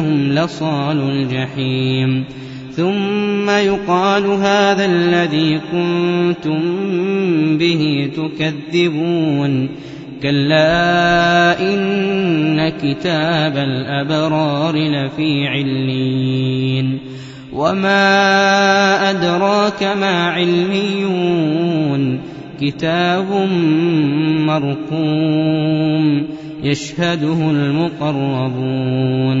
إنهم لصال الجحيم. ثم يقال هذا الذي كنتم به تكذبون. كلا إن كتاب الأبرار لفي علين وما أدراك ما علميون. كتاب مرقوم يشهده المقربون.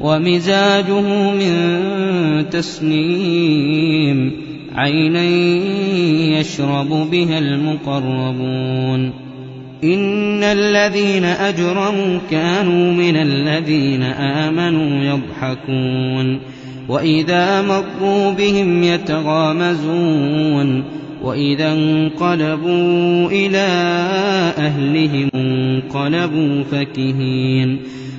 ومزاجه من تسنيم عينا يشرب بها المقربون إن الذين أجرموا كانوا من الذين آمنوا يضحكون وإذا مروا بهم يتغامزون وإذا انقلبوا إلى أهلهم انقلبوا فكهين